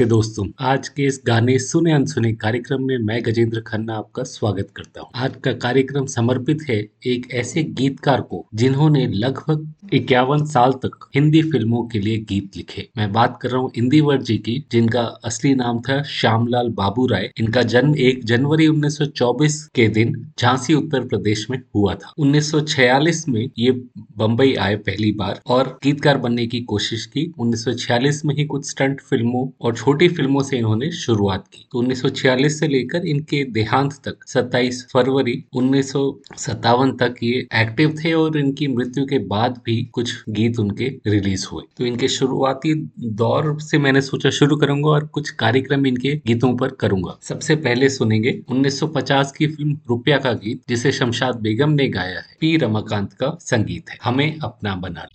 नमस्ते दोस्तों, आज के इस गाने सुने अनसुने कार्यक्रम में मैं गजेंद्र खन्ना आपका स्वागत करता हूँ। आज का कार्यक्रम समर्पित है एक ऐसे गीतकार को जिन्होंने लगभग इक्यावन साल तक हिंदी फ़िल्मों के लिए गीत लिखे। मैं बात कर रहा हूँ इंदिवर जी की, जिनका असली नाम था श्यामलाल बाबू राय। इनका जन्म एक जनवरी 1924 के दिन झांसी, उत्तर प्रदेश में हुआ था। 1946 में ये बम्बई आए पहली बार और गीतकार बनने की कोशिश की। 1946 में ही कुछ स्टंट फ़िल्मों और छोटी फ़िल्मों से इन्होंने शुरुआत की। तो 1946 से लेकर इनके देहांत तक 27 फरवरी उन्नीस सौ सत्तावन तक ये एक्टिव थे और इनकी मृत्यु के बाद भी कुछ गीत उनके रिलीज़ हुए। तो इनके शुरुआती दौर से मैंने सोचा शुरू करूँगा और कुछ कार्यक्रम इनके गीतों पर करूँगा। सबसे पहले सुनेंगे 1950 की फ़िल्म रुपया का गीत, जिसे शमशाद बेगम ने गाया है। पी रमाकांत का संगीत है। हमें अपना बना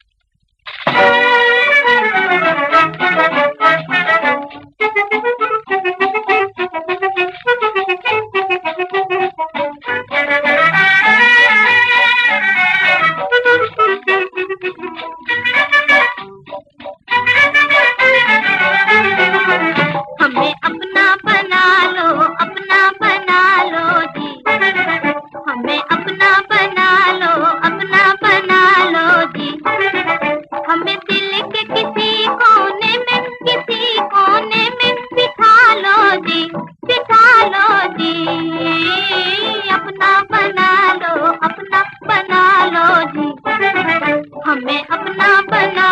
हमें अपना बना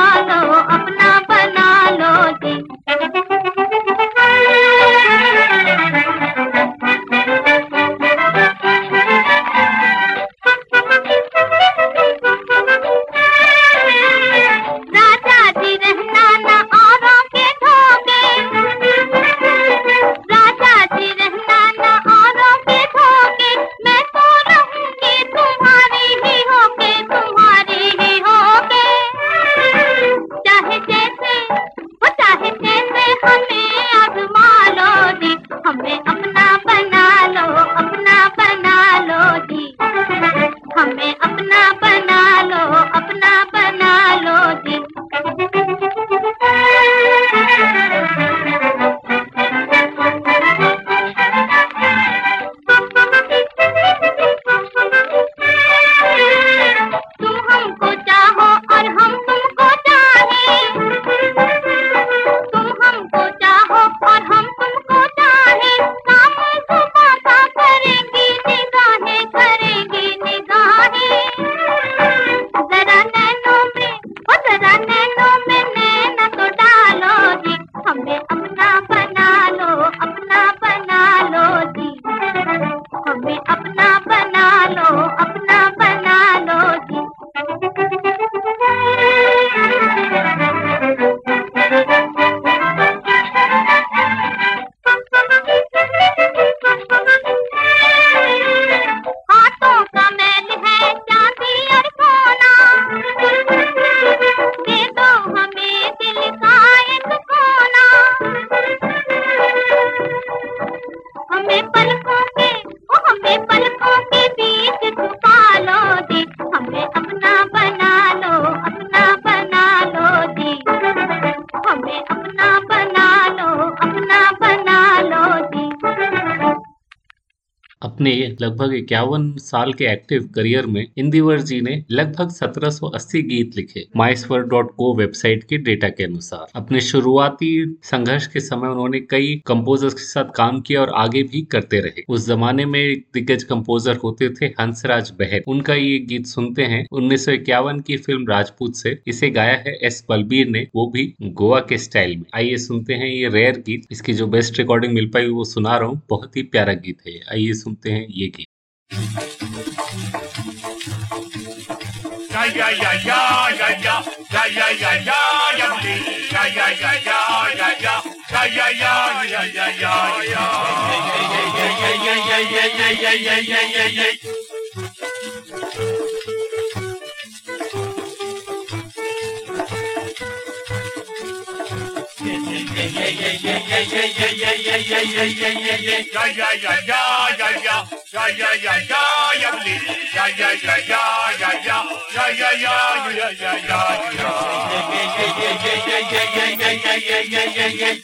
लगभग इक्यावन साल के एक्टिव करियर में इंदिवर जी ने लगभग 1780 गीत लिखे। माइसवर डॉट को वेबसाइट के डेटा के अनुसार। अपने शुरुआती संघर्ष के समय उन्होंने कई कंपोजर्स के साथ काम किया और आगे भी करते रहे। उस जमाने में दिग्गज कंपोजर होते थे हंसराज बहर उनका ये गीत सुनते हैं उन्नीस सौ इक्यावन की फ़िल्म राजपूत से। इसे गाया है एस बलबीर ने, वो भी गोवा के स्टाइल में। आइए सुनते हैं ये रेयर गीत। इसकी जो बेस्ट रिकॉर्डिंग मिल पाई वो सुना रहा हूँ। बहुत ही प्यारा गीत है आइए सुनते हैं। ये गीत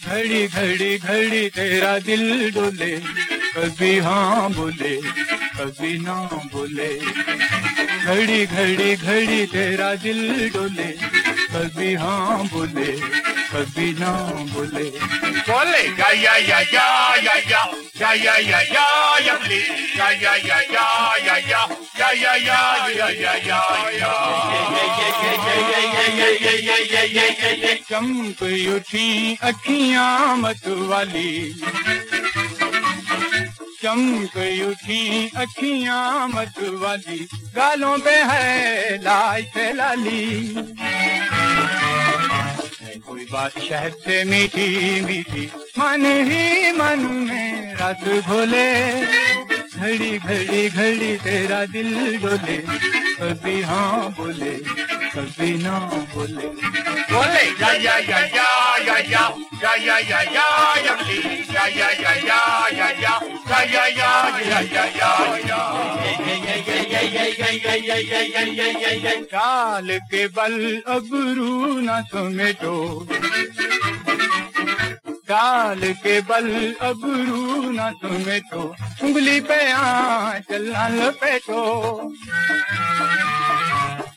घड़ी घड़ी घड़ी तेरा दिल डोले, कभी हाँ बोले, कभी ना बोले। घड़ी घड़ी घड़ी तेरा दिल डोले कभी हाँ बोले कभी ना बोले बोले या या या या या या या या या या या प्लीज़ या या या या या या या या या या या या चमक उठी अखियाँ मत वाली चमक उठी अखियाँ मत वाली गालों पे है लाल लाली कोई बात शहद से मीठी मीठी मन ही मन में रात भोले घड़ी घड़ी घड़ी तेरा दिल डोले कभी हाँ बोले कभी ना बोले बोले या या या या या या या या या या या प्लीज़ या या या या या या या या या या या चाल के बल अबरू न समेटो। चाल के बल अबरू न समेटो। उंगली पे आ चलना लपेटो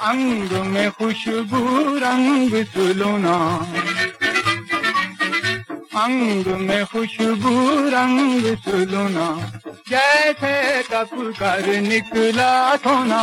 अंग में खुशबू रंग सुलोना अंग में खुशबू रंग सुलोना जैसे तप कर निकला सोना।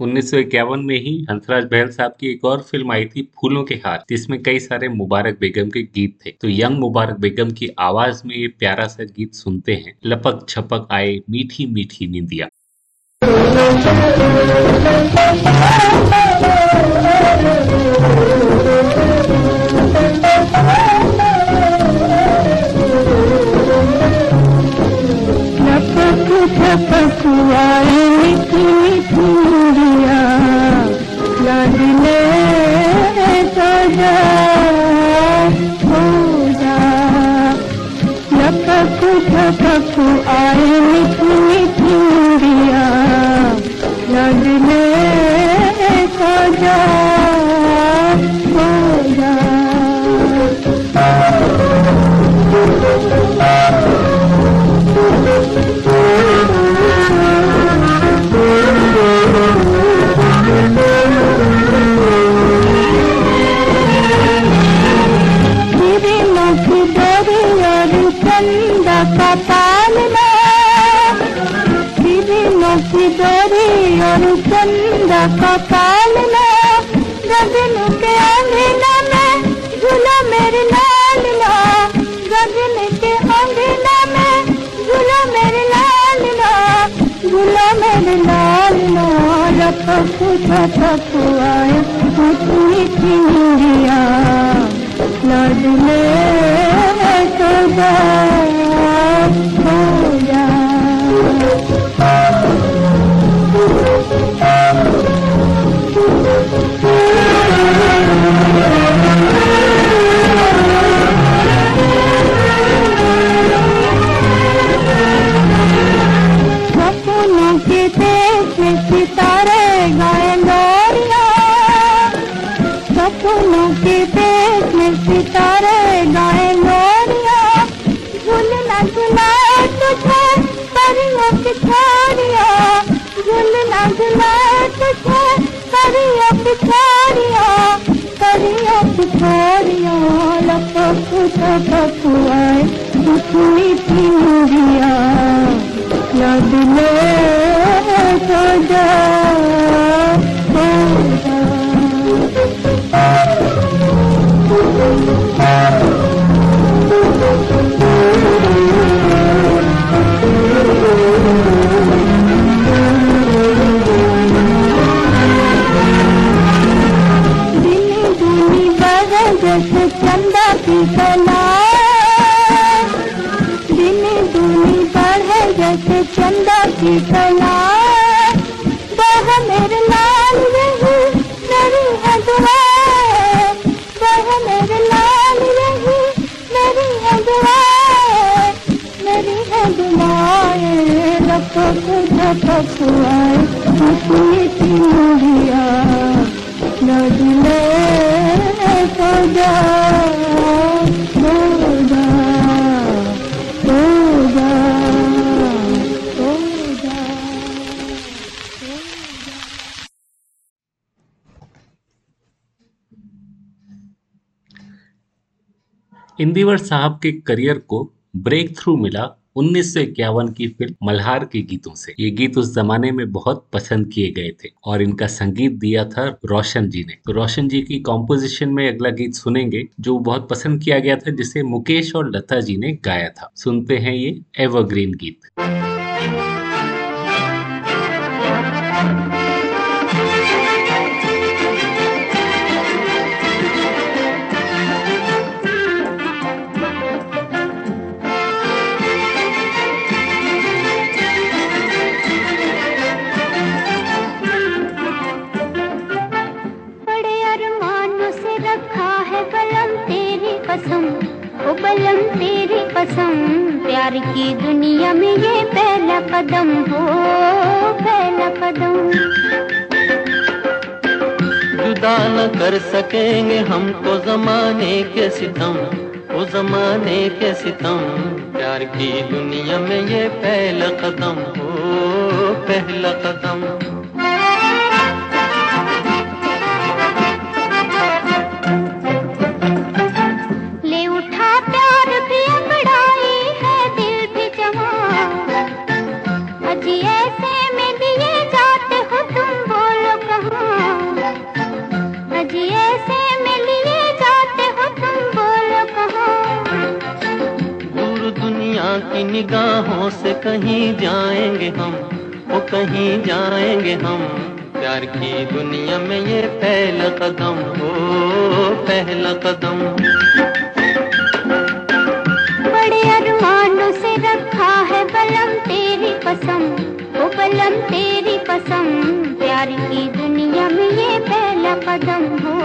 उन्नीस सौ इक्यावन में ही हंसराज बहल साहब की एक और फ़िल्म आई थी फूलों के हाथ जिसमें कई सारे मुबारक बेगम के गीत थे। तो यंग मुबारक बेगम की आवाज़ में ये प्यारा सा गीत सुनते हैं, लपक छपक आए मीठी मीठी निंदिया। लपक आए मीठी मीठी प्रभु आए I'm not Kolkata'ya लपक लपक इंदिवर साहब के करियर को ब्रेक थ्रू मिला उन्नीस की फ़िल्म मल्हार के गीतों से। ये गीत उस जमाने में बहुत पसंद किए गए थे और इनका संगीत दिया था रोशन जी ने। तो रोशन जी की कॉम्पोजिशन में अगला गीत सुनेंगे जो बहुत पसंद किया गया था, जिसे मुकेश और लता जी ने गाया था। सुनते हैं ये एवरग्रीन गीत। प्यार की दुनिया में ये पहला कदम हो, पहला कदम। जुदा न कर सकेंगे हमको जमाने के सितम, वो जमाने के सितम। प्यार की दुनिया में ये पहला कदम हो, पहला कदम। अजी ऐसे में लिए जाते हो, तुम बोलो कहाँ? अजी ऐसे में लिए जाते हो, तुम बोलो कहाँ? दूर दुनिया की निगाहों से कहीं जाएँगे हम, वो कहीं जाएँगे हम। प्यार की दुनिया में ये पहला कदम हो पहला कदम। पहला हो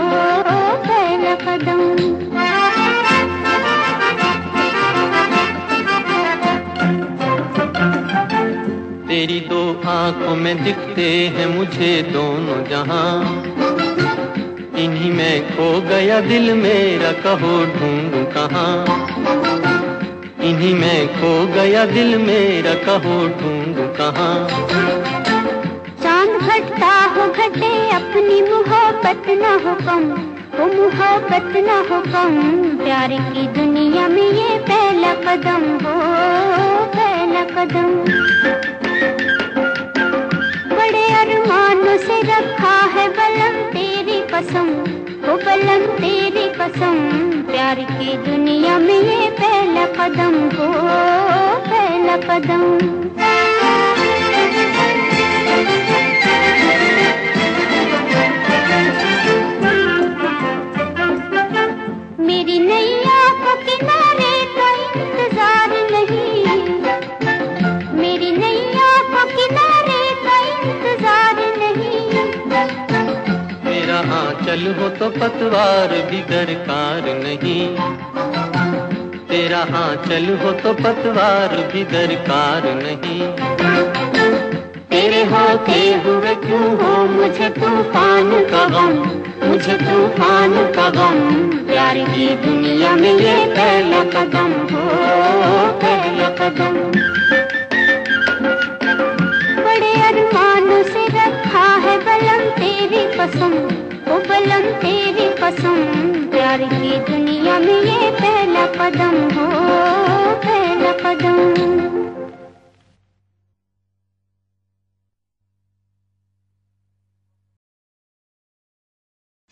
तेरी दो आँखों में दिखते हैं मुझे दोनों जहाँ। इन्हीं में खो गया दिल मेरा, कहो ढूंढूं कहाँ। इन्हीं में खो गया दिल मेरा, कहो ढूंढूं कहाँ। मोहब्बत न हो कम, वो मोहब्बत न हो कम। प्यार की दुनिया में ये पहला कदम हो पहला कदम। बड़े अरमानों से रखा है बलम तेरी कसम, वो बलम तेरी कसम। प्यार की दुनिया में ये पहला कदम हो पहला कदम। आंचल हो तो पतवार भी दरकार नहीं। तेरा आंचल हो तो पतवार भी दरकार नहीं। तेरे होते हुए क्यों हो? मुझे तूफ़ान का गम, मुझे तूफ़ान का गम। प्यार की दुनिया में ये पहला कदम हो। दुनिया में ये पहला कदम हो पहला कदम।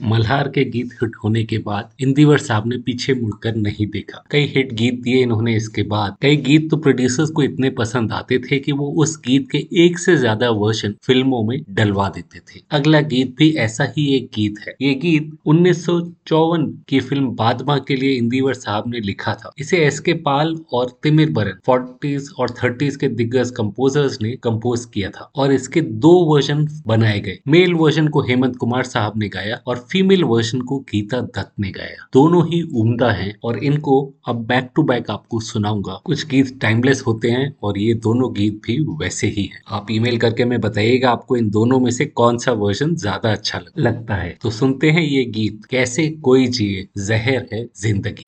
मल्हार के गीत हिट होने के बाद इंदिवर साहब ने पीछे मुड़कर नहीं देखा। कई हिट गीत दिए इन्होंने इसके बाद। कई गीत तो प्रोड्यूसर्स को इतने पसंद आते थे कि वो उस गीत के एक से ज़्यादा वर्जन फ़िल्मों में डलवा देते थे। अगला गीत भी ऐसा ही एक गीत है। ये गीत उन्नीस सौ चौवन की फ़िल्म बादमा के लिए इंदिवर साहब ने लिखा था। इसे एस के पाल और तिमिर बरन, फोर्टीज और थर्टीज के दिग्गज कंपोजर्स ने कंपोज किया था और इसके दो वर्जन बनाए गए। मेल वर्जन को हेमंत कुमार साहब ने गाया और फीमेल वर्जन को गीता दत्त ने गाया। दोनों ही उम्दा हैं और इनको अब बैक टू बैक आपको सुनाऊँगा। कुछ गीत टाइमलेस होते हैं और ये दोनों गीत भी वैसे ही हैं। आप ईमेल करके मैं बताइएगा आपको इन दोनों में से कौन सा वर्जन ज़्यादा अच्छा लगता है। तो सुनते हैं ये गीत, कैसे कोई जिए, जहर है ज़िंदगी।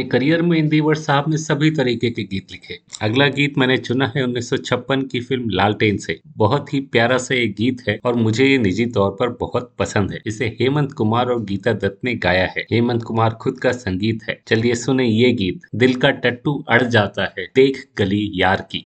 अपने करियर में इंदिवर साहब ने सभी तरीके के गीत लिखे। अगला गीत मैंने चुना है उन्नीस सौ छप्पन की फ़िल्म लालटेन से। बहुत ही प्यारा सा ये गीत है और मुझे ये निजी तौर पर बहुत पसंद है। इसे हेमंत कुमार और गीता दत्त ने गाया है। हेमंत कुमार खुद का संगीत है। चलिए सुने ये गीत। दिल का टट्टू अड़ जाता है। देख गली यार की।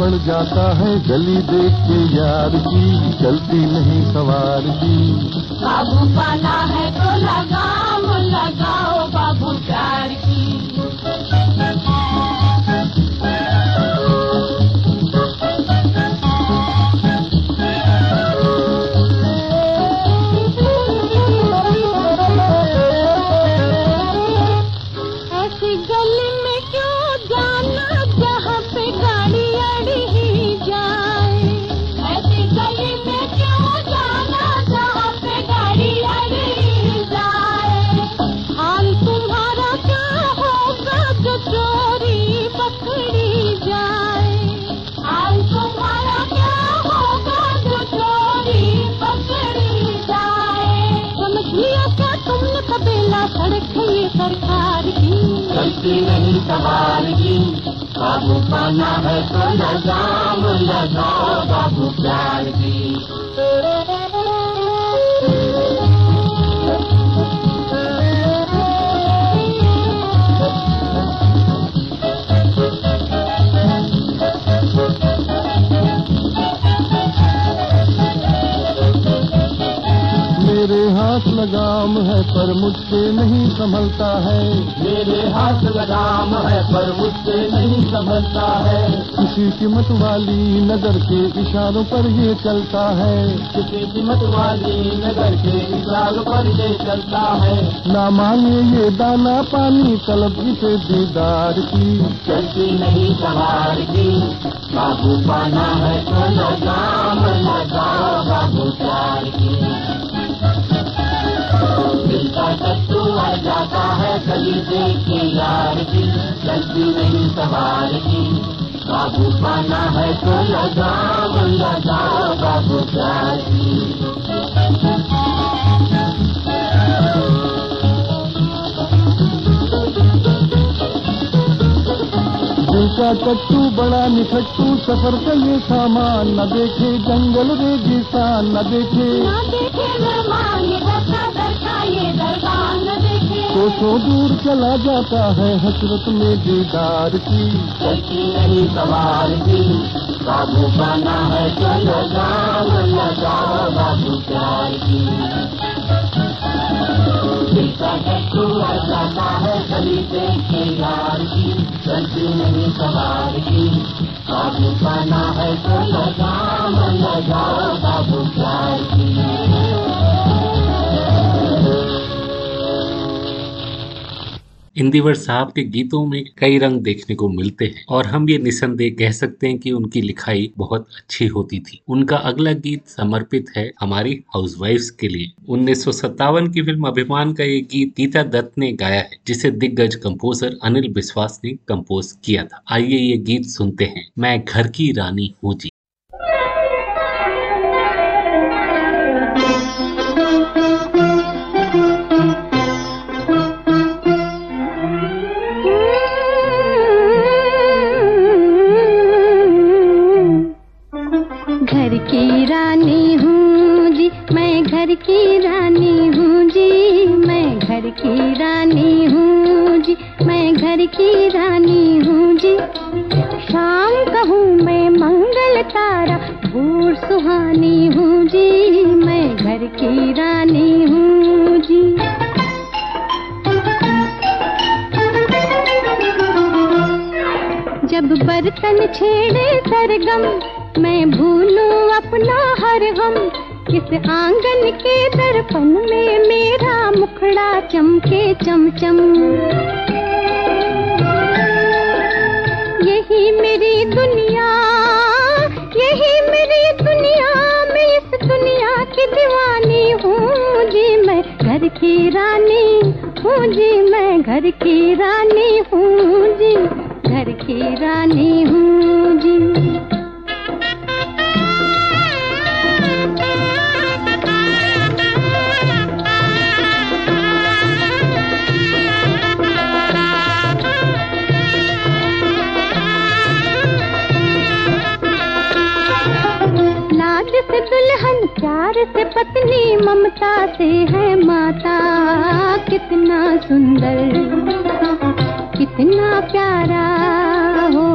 बढ़ जाता है गली देख के यार की, चलती नहीं सवार की। पाना है तो लगाओ लगाओ। कीमत वाली नज़र के इशारों पर ये चलता है ना मांगे ये दाना पानी तलब इसे दीदार की। चलती नहीं सवार की। बाबू पाना है तो लगाम लगाओ बाबू प्यार की। टट्टू आ जाता है गली देख के यार की। चलती नहीं सवार की। बाबू पाना है तो लगाओ लगाओ बाबू प्यार। की का टट्टू बड़ा निठट्टू सफ़र का ये सामान न देखे जंगल रेगिस्तान न देखे न देखे तो सो दूर चला जाता है हसरत में दीदार की। नहीं सवार की बाबू बना है तो लगाओ लगाओ बाबू प्यार की जाता है गली से यार की चलती नहीं सवार की बाबू बना है तो लगाओ लगाओ बाबू प्यार की। इंदिवर साहब के गीतों में कई रंग देखने को मिलते हैं और हम ये निसंदेह कह सकते हैं कि उनकी लिखाई बहुत अच्छी होती थी। उनका अगला गीत समर्पित है हमारी हाउसवाइफ्स के लिए। उन्नीस सौ सत्तावन की फ़िल्म अभिमान का ये गीत गीता दत्त ने गाया है, जिसे दिग्गज कंपोजर अनिल विश्वास ने कंपोज किया था। आइए ये गीत सुनते हैं। मैं घर की रानी हूँ जी। मैं घर की रानी हूँ जी, मैं घर की रानी हूँ जी, मैं घर की रानी हूँ जी। शाम कहूँ मैं मंगल तारा, भूर सुहानी हूँ जी, मैं घर की रानी हूँ जी। जब बर्तन छेड़े सरगम, मैं भूलू अपना हर गम इस आँगन के दर्पण में मेरा मुखड़ा चमके चमचम। यही मेरी दुनिया, यही मेरी दुनिया, मैं इस दुनिया की दीवानी हूँ जी, मैं घर की रानी हूँ जी, मैं घर की रानी हूँ जी, घर की रानी हूँ जी। प्यार से पत्नी ममता से है माता। कितना सुंदर, कितना प्यारा, हो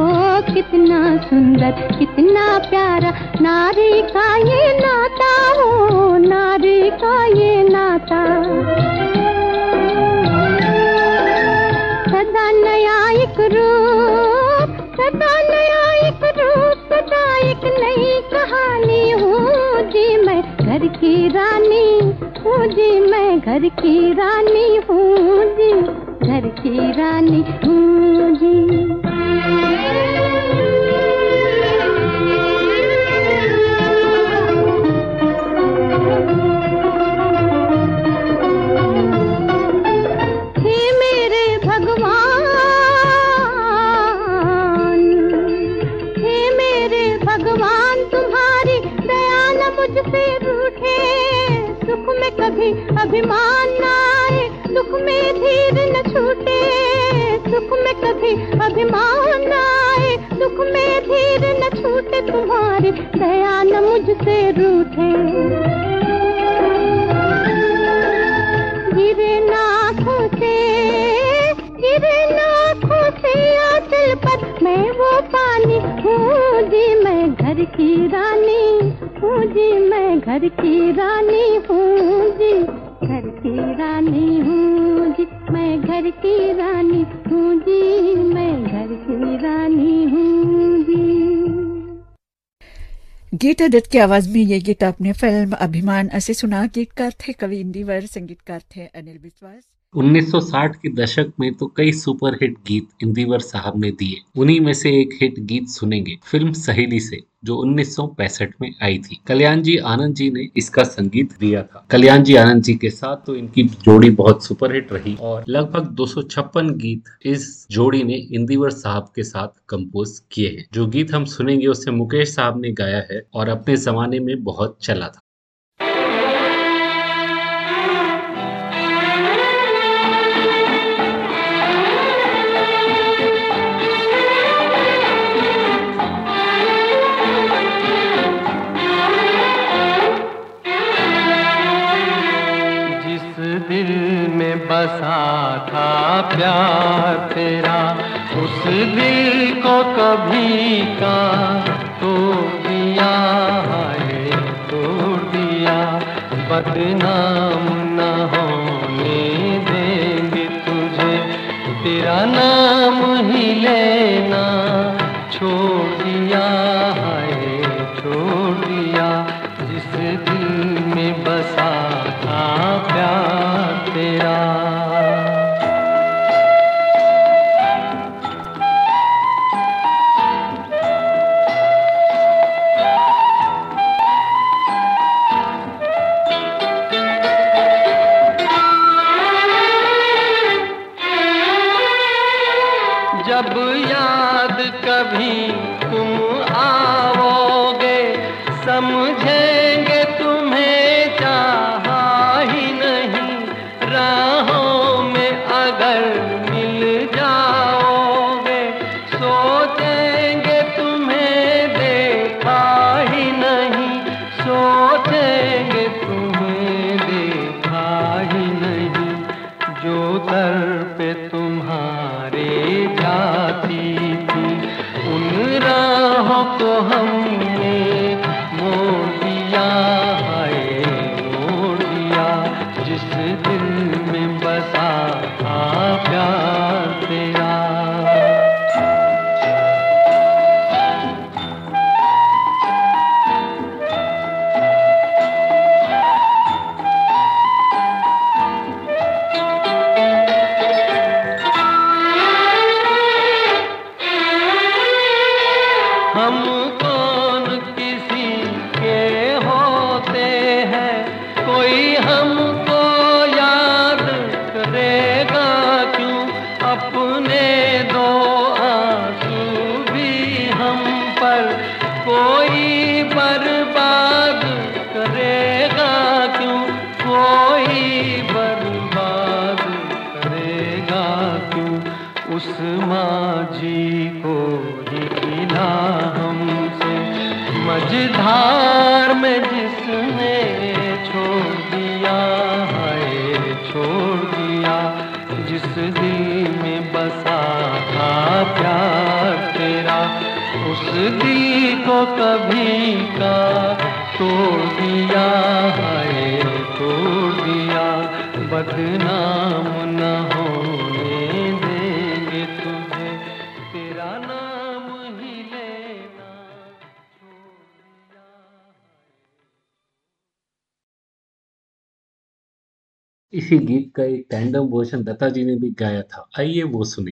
कितना सुंदर, कितना प्यारा। नारी का ये नाता की रानी, हूँ जी मैं घर की रानी, हूँ जी, घर की रानी, हूँ जी। अभिमान आए, दुख में धीर न छूटे। सुख में कभी अभिमान आए, दुख में धीर न छूटे। तुम्हारी दया न मुझसे रूठे। गिरे नाखों से, गिरे नाखों से पर मैं वो पानी हूँ जी, मैं घर की रानी हूँ जी, मैं घर की रानी हूँ। रानी हूँ जी मैं घर की रानी हूँ जी। मैं घर की रानी हूँ जी। गीता दत्त की आवाज़ में ये गीत आपने फ़िल्म अभिमान असे सुना, गीतकार थे कवि इंदिवर, संगीतकार थे अनिल विश्वास। 1960 के दशक में तो कई सुपरहिट गीत इंदिवर साहब ने दिए। उन्हीं में से एक हिट गीत सुनेंगे, फ़िल्म सहेली से, जो 1965 में आई थी। कल्याण जी आनंद जी ने इसका संगीत दिया था। कल्याण जी आनंद जी के साथ तो इनकी जोड़ी बहुत सुपरहिट रही और लगभग 256 गीत इस जोड़ी ने इंदिवर साहब के साथ कंपोज किए हैं। जो गीत हम सुनेंगे, उसे मुकेश साहब ने गाया है और अपने जमाने में बहुत चला था। प्यार तेरा, उस दिल को कभी का तोड़ दिया है तोड़ दिया बदनाम न होने देंगे तुझे, तेरा नाम ही लेना छोड़ दिया दत्ता जी ने भी गाया था। आइए वो सुने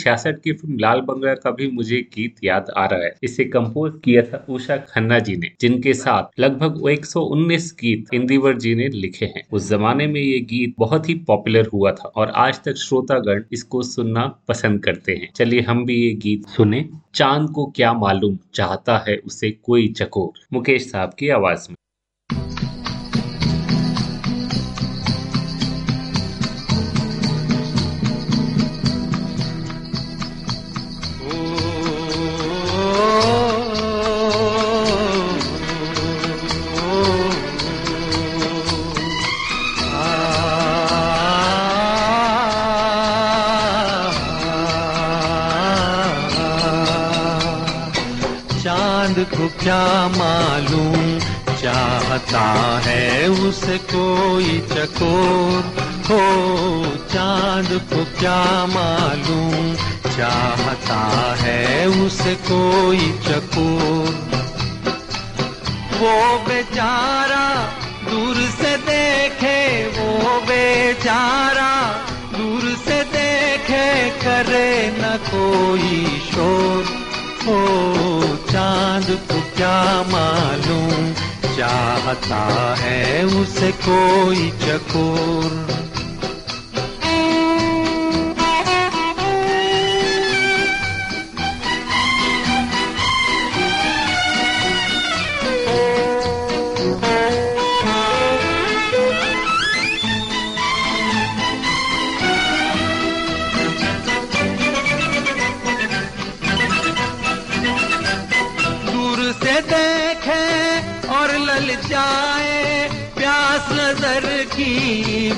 1966 की फ़िल्म लाल बंगला का भी मुझे गीत याद आ रहा है। इसे कंपोज किया था उषा खन्ना जी ने, जिनके साथ लगभग 119 गीत इंदिवर जी ने लिखे हैं। उस जमाने में ये गीत बहुत ही पॉपुलर हुआ था और आज तक श्रोतागण इसको सुनना पसंद करते हैं। चलिए हम भी ये गीत सुने। चाँद को क्या मालूम, चाहता है उसे कोई चकोर। मुकेश साहब की आवाज़ में। क्या मालूम? चाहता है उसे कोई चकोर। हो, चाँद को क्या मालूम? चाहता है उसे कोई चकोर। वो बेचारा दूर से देखे, वो बेचारा दूर से देखे करे न कोई शोर। हो, चाँद क्या मालूम? चाहता है उसे कोई चकोर।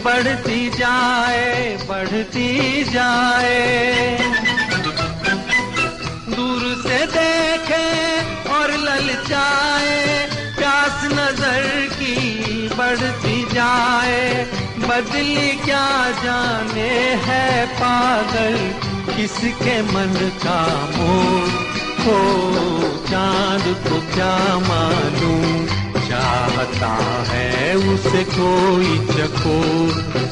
बढ़ती जाए बढ़ती जाए। दूर से देखे और ललचाए, प्यास नज़र की बढ़ती जाए। बदली क्या जाने है पागल, किसके मन का मोर हो चाँद को क्या मालूम चाहता है उसे कोई चकोर।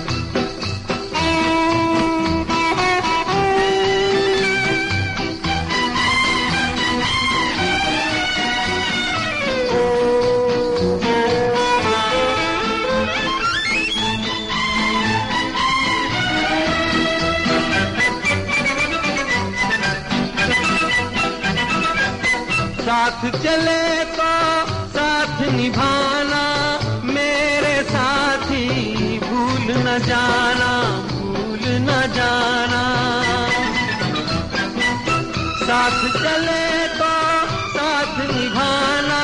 साथ चले साथ चले तो साथ निभाना,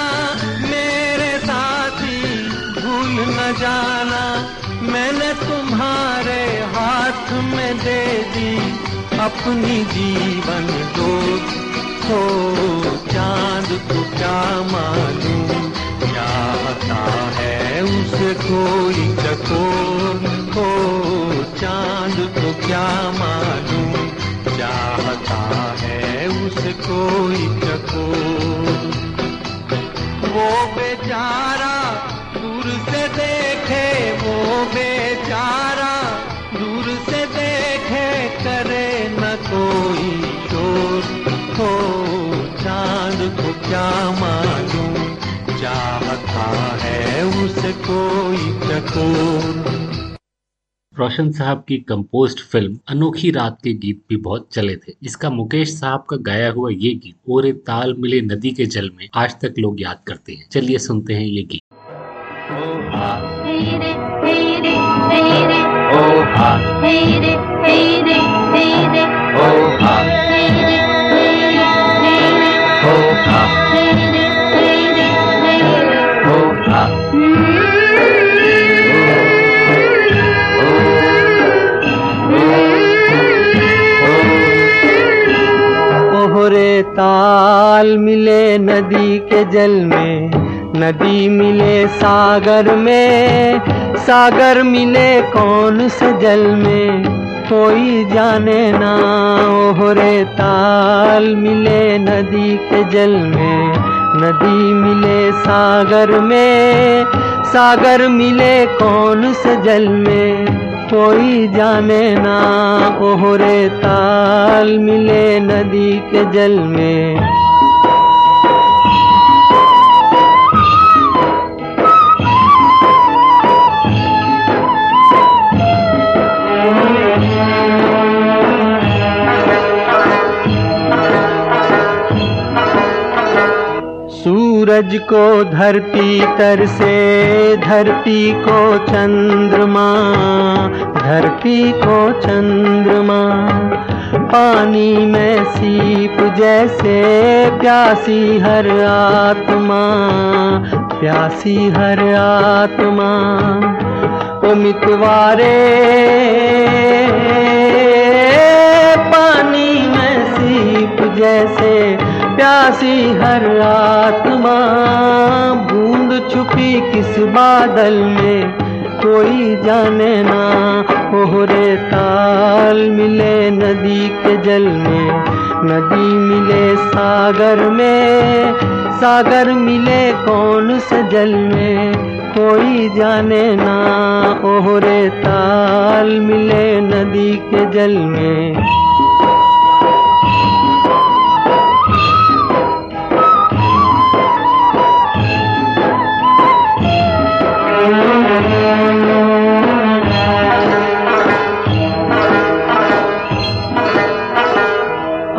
मेरे साथी भूल न जाना। मैंने तुम्हारे हाथ में दे दी अपनी जीवन दोस्त हो चाँद को क्या मालूम चाहता है उसे कोई चकोर? हो चाँद को क्या मालूम कोई चकोर। वो बेचारा दूर से देखे, वो बेचारा दूर से देखे, करे न कोई शोर। हो चाँद को क्या मालूम, चाहता है उसे कोई चकोर। रोशन साहब की कंपोस्ट फ़िल्म अनोखी रात के गीत भी बहुत चले थे। इसका मुकेश साहब का गाया हुआ ये गीत ओरे ताल मिले नदी के जल में आज तक लोग याद करते हैं। चलिए सुनते हैं ये गीत। ओ ओहरे ताल मिले नदी के जल में, नदी मिले सागर में, सागर मिले कौन से जल में? कोई जाने ना ओहरे ताल मिले नदी के जल में, नदी मिले सागर में, सागर मिले कौन से जल में? कोई जाने ना ओहरे ताल मिले नदी के जल में। सूरज को धरती तर से, धरती को चंद्रमा, धरती को चंद्रमा। पानी में सीप जैसे प्यासी हर आत्मा, प्यासी हर आत्मा। ओ मितवारे पानी में सीप जैसे प्यासी हर आत्मा, बूंद छुपी किस बादल में? कोई जाने ना, ओहरे ताल मिले नदी के जल में। नदी मिले सागर में, सागर मिले कौन से जल में? कोई जाने ना, ओहरे ताल मिले नदी के जल में।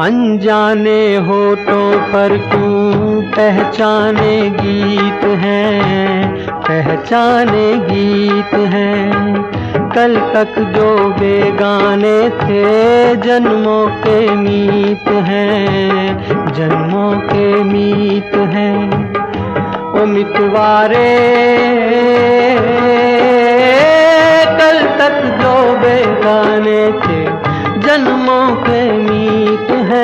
अनजाने होठों पर क्यों पहचाने गीत हैं? पहचाने गीत हैं। कल तक जो बेगाने थे, जन्मों के मीत हैं। जन्मों के मीत हैं। ओ मितवारे कल तक जो बेगाने थे, जन्मों के मीत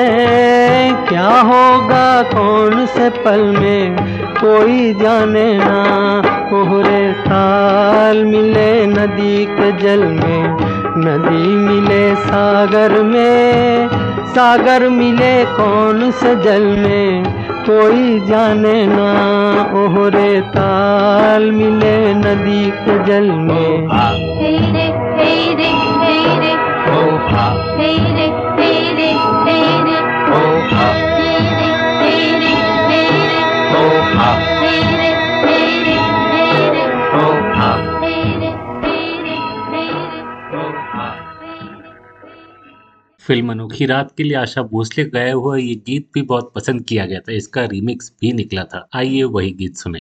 हैं क्या होगा कौन से पल में? कोई जाने ना कोहरे ताल मिले नदी के जल में। नदी मिले सागर में सागर मिले कौन से जल में? कोई जाने ना ओहरे ताल मिले नदी के जल में। तेरे तेरे तेरे तेरे तेरे फ़िल्म अनोखी रात के लिए आशा भोसले गाया हुआ ये गीत भी बहुत पसंद किया गया था। इसका रिमिक्स भी निकला था। आइए वही गीत सुने।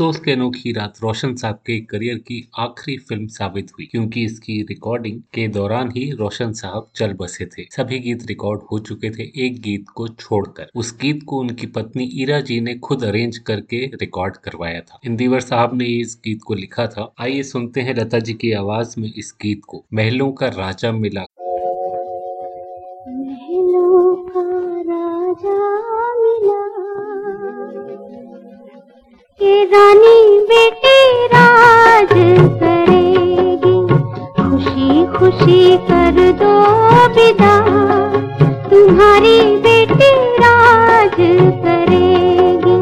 अफसोस के अनोखी रात रोशन साहब के करियर की आखिरी फ़िल्म साबित हुई, क्योंकि इसकी रिकॉर्डिंग के दौरान ही रोशन साहब चल बसे थे। सभी गीत रिकॉर्ड हो चुके थे एक गीत को छोड़कर। उस गीत को उनकी पत्नी ईरा जी ने खुद अरेंज करके रिकॉर्ड करवाया था। इंदिवर साहब ने इस गीत को लिखा था, आइए सुनते हैं लता जी की आवाज़ में इस गीत को। महलों का राजा मिला। महलों का राजा मिला। रानी बेटे राज करेगी। खुशी खुशी कर दो विदा। तुम्हारी बेटी राज करेगी।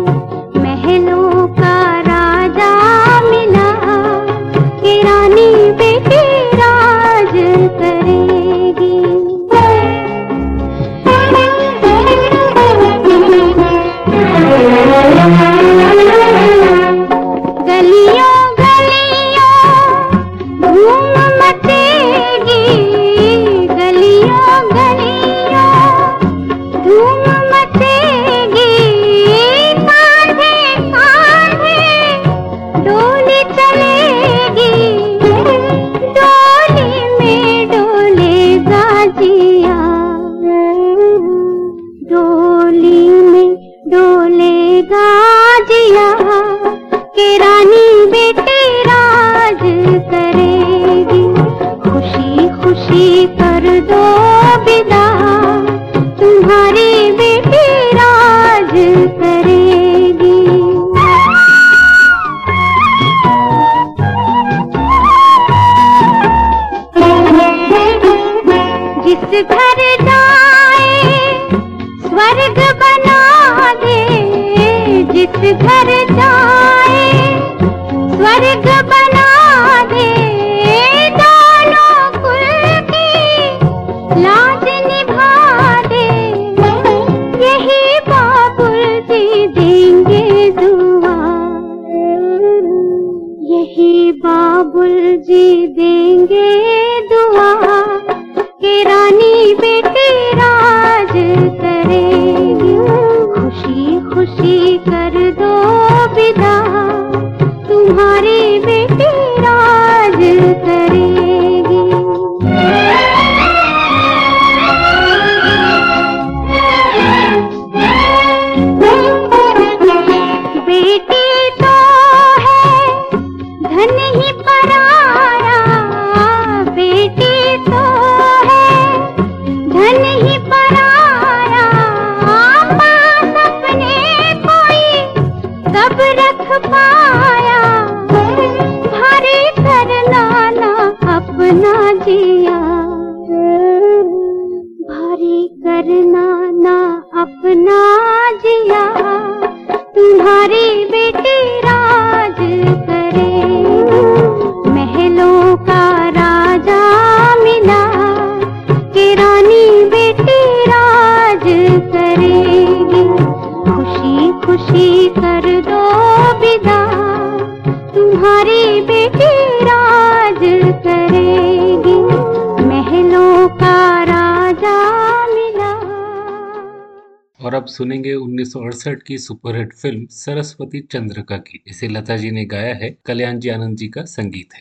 खुशी कर दो विदा तुम्हारी बेटी राज करेगी। जिस घर की सुपरहिट फ़िल्म सरस्वती चंद्र की। इसे लता जी ने गाया है। कल्याण जी आनंद जी का संगीत है।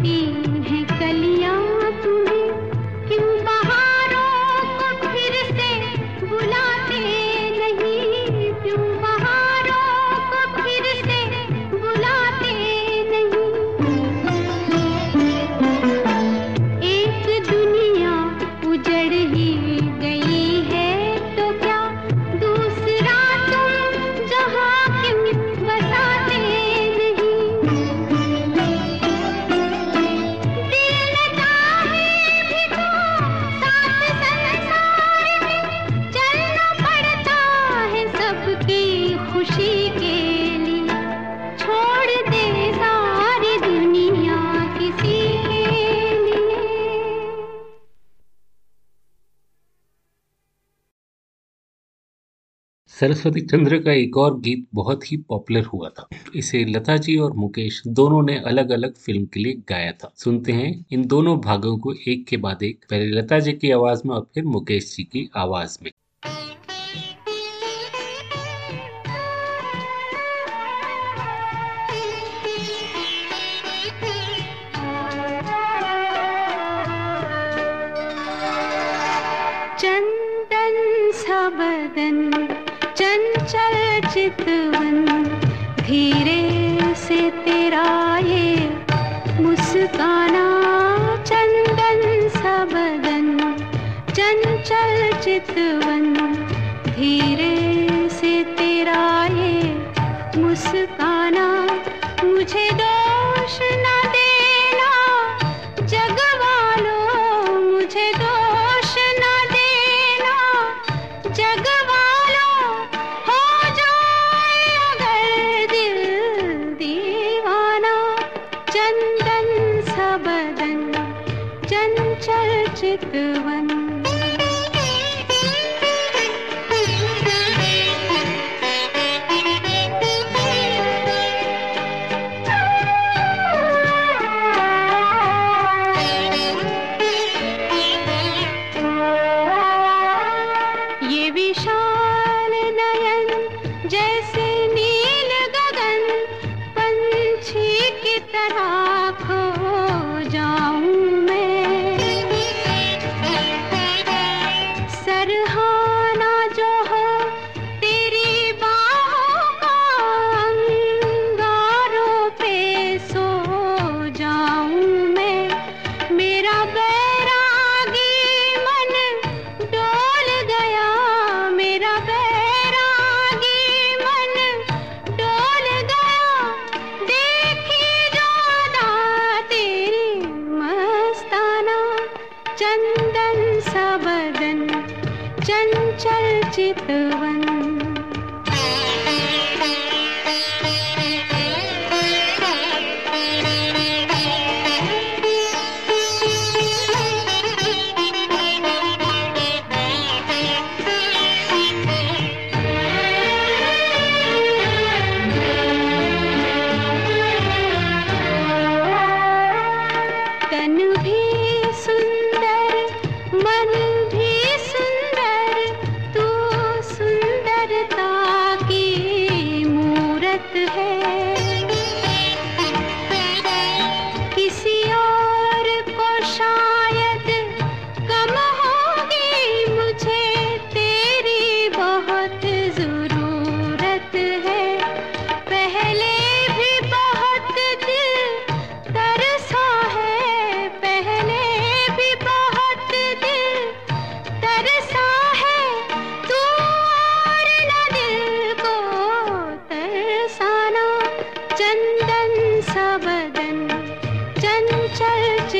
मिट्टी सरस्वती चंद्र का एक और गीत बहुत ही पॉपुलर हुआ था। इसे लता जी और मुकेश दोनों ने अलग अलग फ़िल्म के लिए गाया था। सुनते हैं, इन दोनों भागों को एक के बाद एक, पहले लता जी की आवाज़ में और फिर मुकेश जी की आवाज़ में। बदन चितवन धीरे से तेरा ये मुस्काना चंदन सबदन चंचल चितवन धीरे से तेरा ये मुस्काना, मुझे दोष ना चर्चित वन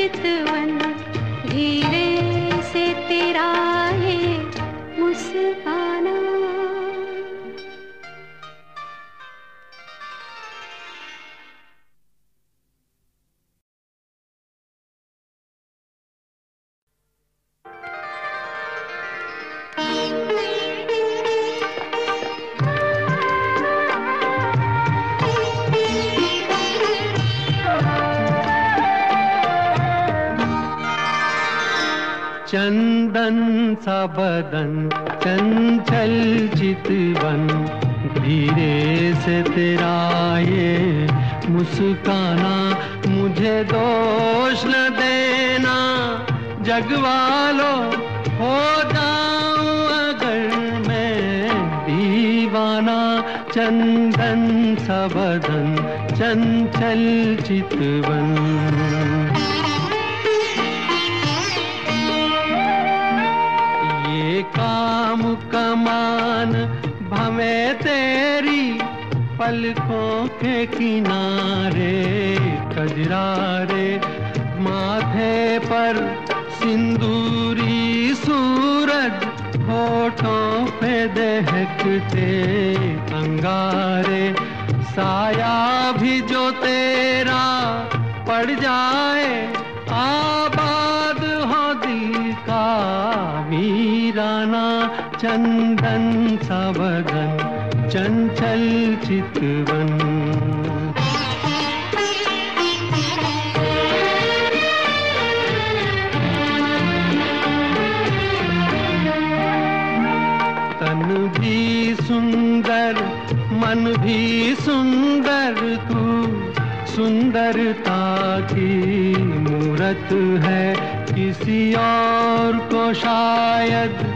to चितवन ये काम कमान भमे तेरी पलकों के किनारे, कजरारे माथे पर सिंदूरी सूरज होठों पे दहकते अंगारे साया जाए, आबाद हो दिल का वीराना चंदन सा चंचल चितवन। तन भी सुंदर, मन भी सुंदर तू, सुंदरता की है किसी और को शायद।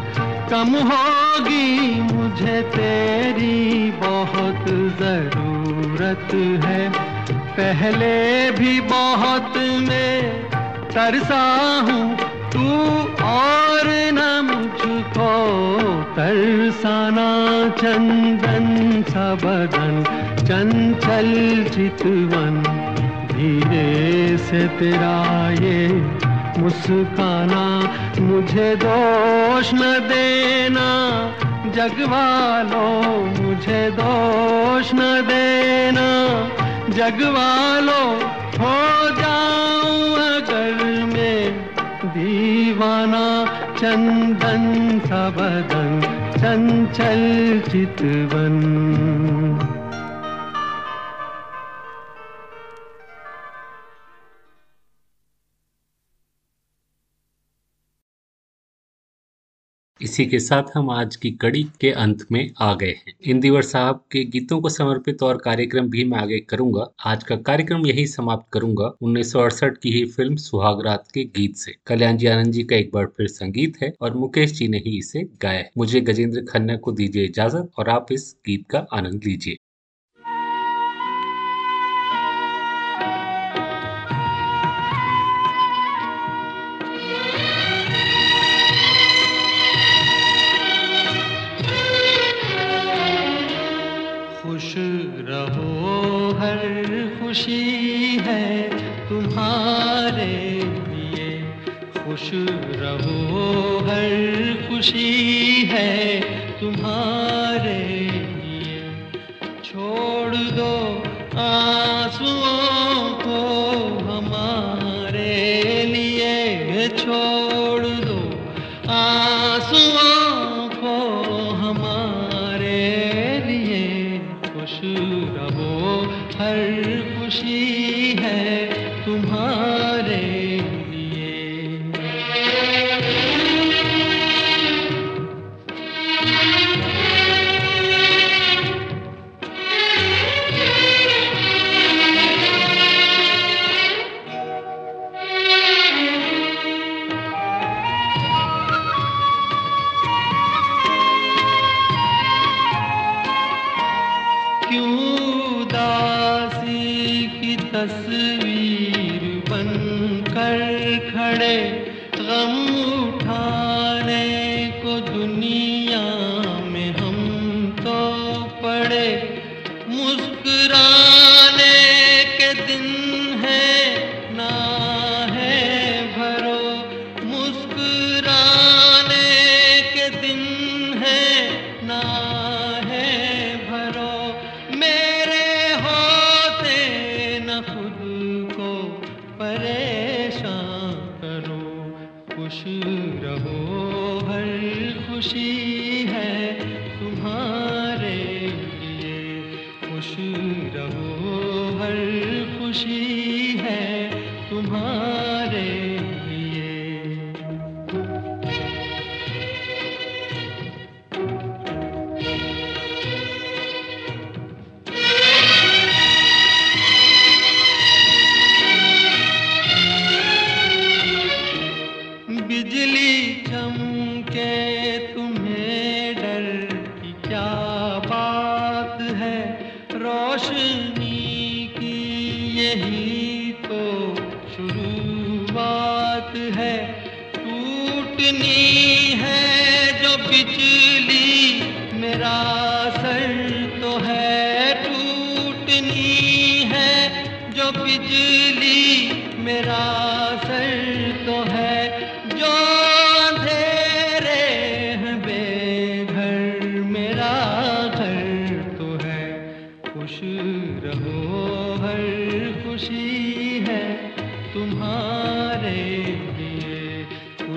कम होगी मुझे तेरी बहुत ज़रूरत है। पहले भी बहुत मैं तरसा हूँ, तू और न मुझको। तरसाना चंदन सा बदन, चंचल चितवन। धीरे से तेरा ये मुस्काना, मुझे दोष न देना। जग वालों मुझे दोष न देना। जग वालों हो जाऊँ अगर मैं दीवाना। चंदन सा बदन, चंचल चितवन। इसी के साथ हम आज की कड़ी के अंत में आ गए हैं। इंदिवर साहब के गीतों को समर्पित और कार्यक्रम भी मैं आगे करूँगा। आज का कार्यक्रम यही समाप्त करूँगा। उन्नीस सौ अड़सठ की ही फ़िल्म सुहागरात के गीत से। कल्याण जी आनंद जी का एक बार फिर संगीत है और मुकेश जी ने ही इसे गाया मुझे गजेंद्र खन्ना को दीजिए इजाज़त और आप इस गीत का आनंद लीजिए। खुशी है तुम्हारे लिए। खुश रहो हर खुशी है तुम्हारे लिए। छोड़ दो आंसुओं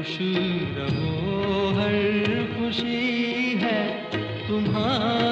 खुश रहो हर खुशी है तुम्हारे।